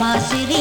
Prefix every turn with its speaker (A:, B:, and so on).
A: बांसुरी